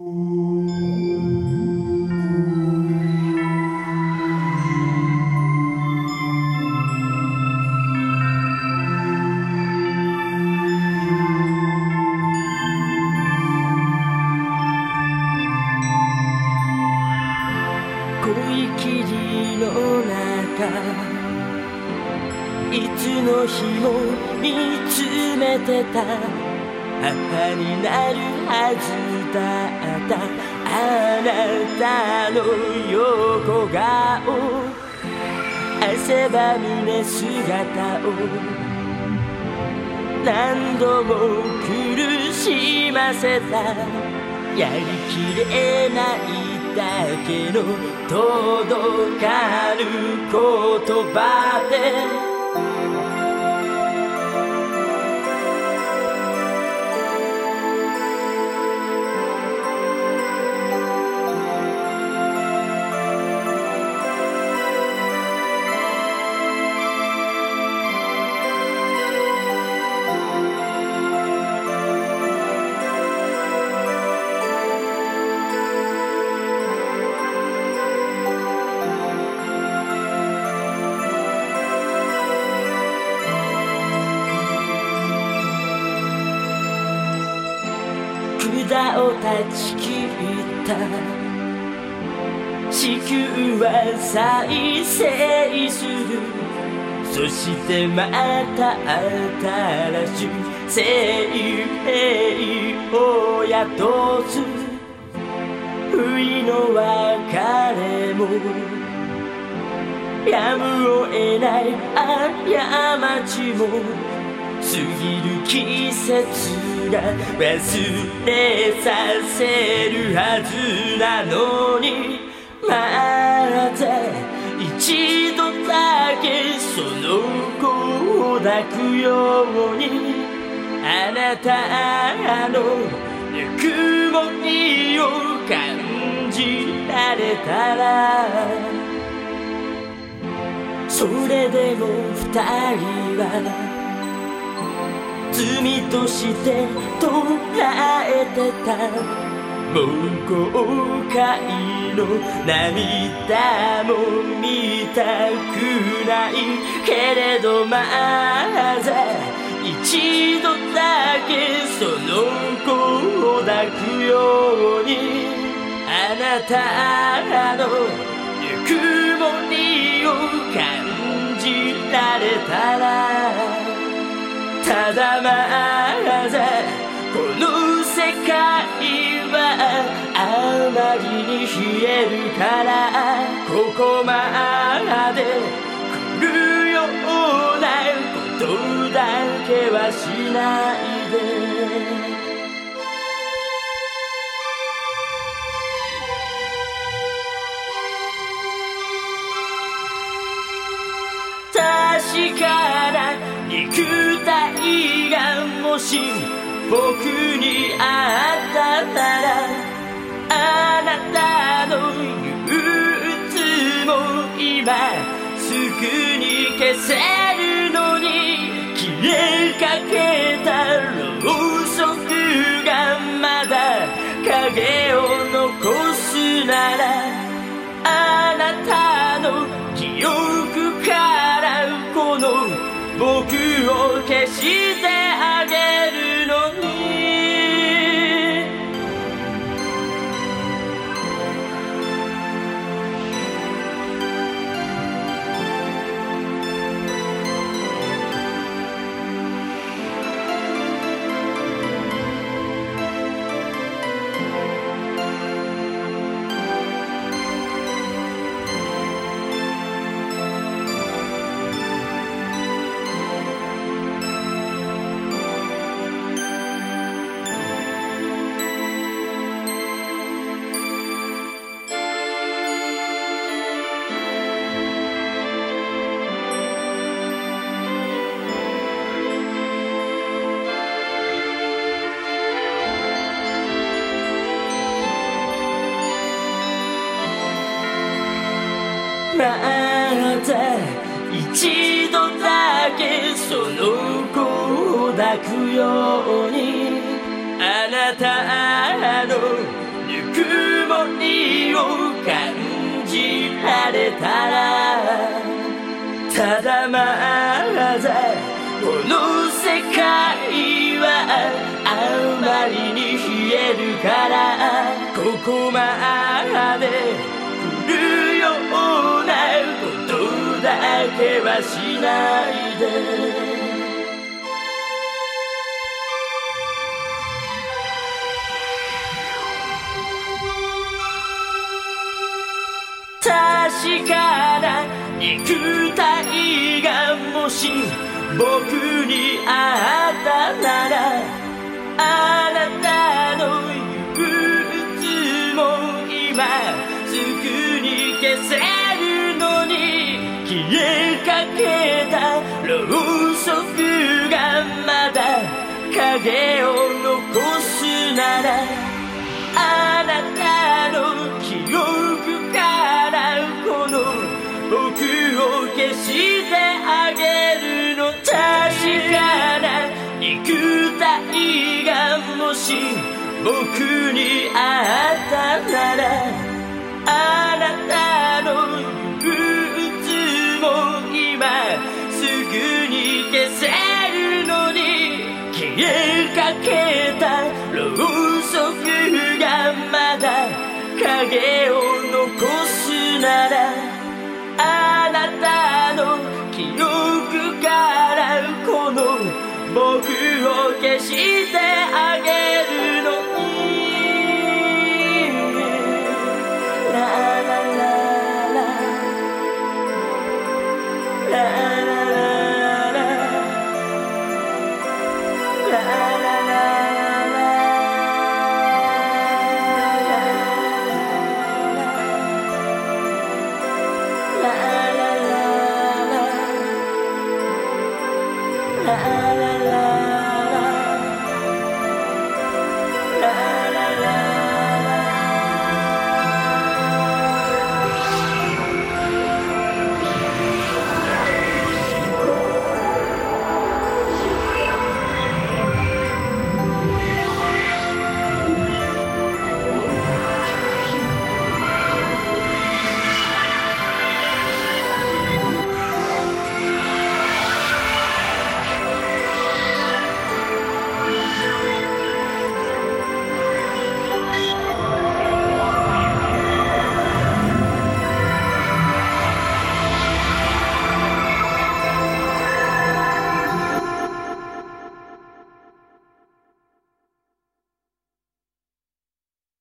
恋霧の中いつの日も見つめてた。母になるはずだ。なたの横顔。汗ばむね姿を。何度も苦しませた。やりきれないだけの。届かぬ言葉で。を断ち切った。地球は再生する。そしてまた新しい生命を宿す。不意の別れも。やむを得ない過ちも。過ぎる季節。が忘れさせるはずなのにまた一度だけその子を抱くようにあなたのぬくもりを感じられたらそれでも二人は罪として捉えてた。もう後悔の涙も見たくないけれどまず一度だけその子を抱くようにあなたのぬくもりを感じられたら。ただまずこの世界はあまりに冷えるからここまで。来るようなことだけはしないで。確かな肉もし僕にあったならあなたの憂鬱も今すぐに消せるのに消えかけたろう。そくがまだ影を残すならなんて一度だけその子を抱くようにあなたのぬくもりを感じられたらただまだこの世界はあまりに冷えるからここまでけはしないで。確かな肉体がもし僕にあったならあなたの憂鬱も今すぐに消せるのに。消えかけたろうそくがまだ影を残すならあなたの記憶からこの僕を消してあげるの確かな肉体がもし僕にあっ影を残すなら